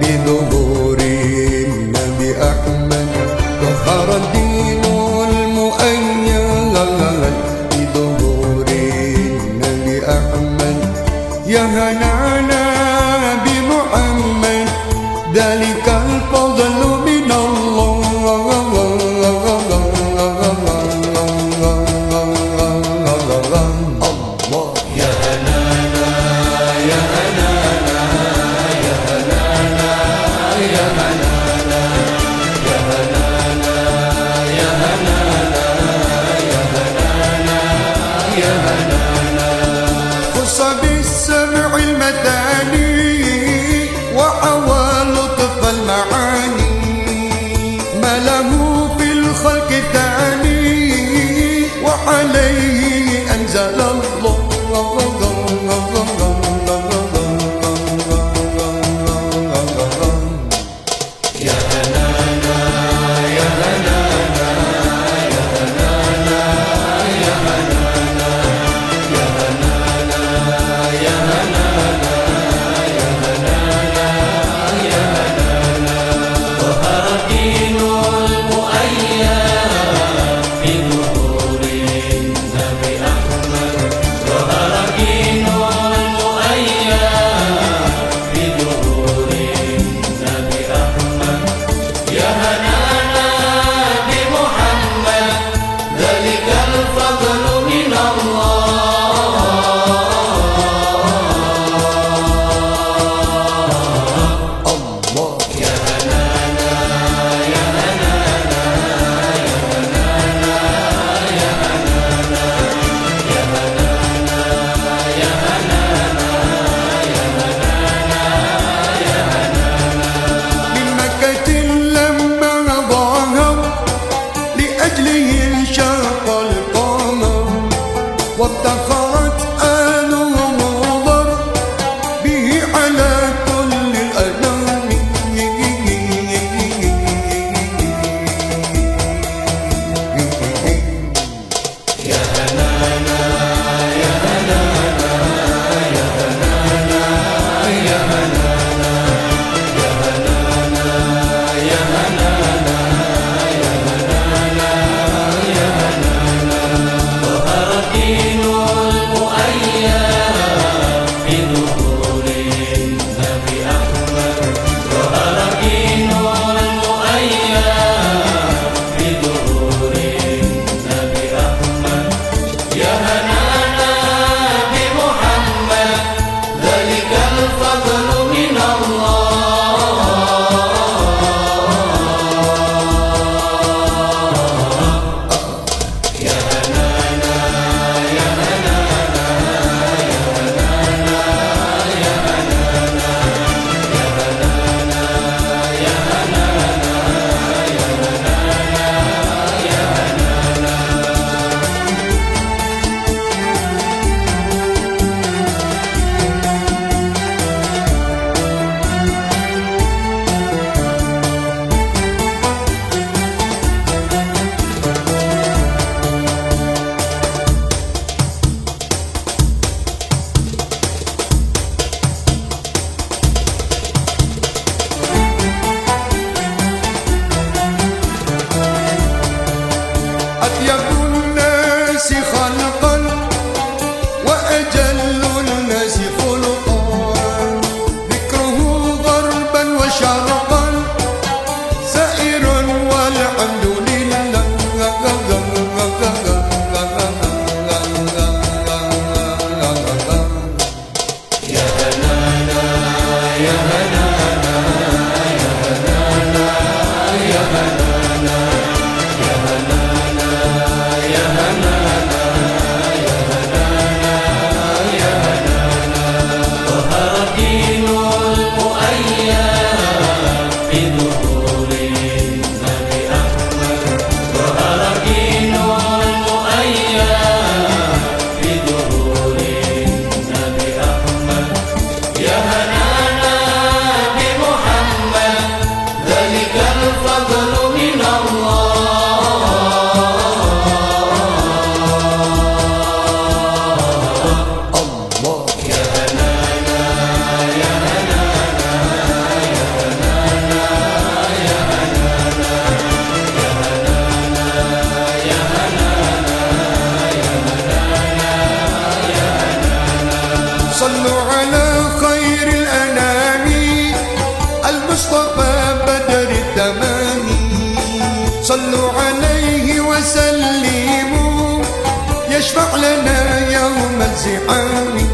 بظهور النبي أحمد. ظهر الدين بظهور النبي أحمد. يا الخلق تاني أطيب الناس خلقا وأجل الناس خلقا. ذكره ضربا وشرقا سائر والحمد لله. يا هنانا يا هنانا يا هنانا يا هنانا صلوا عليه وسلموا. يشفع لنا يوم الزحام.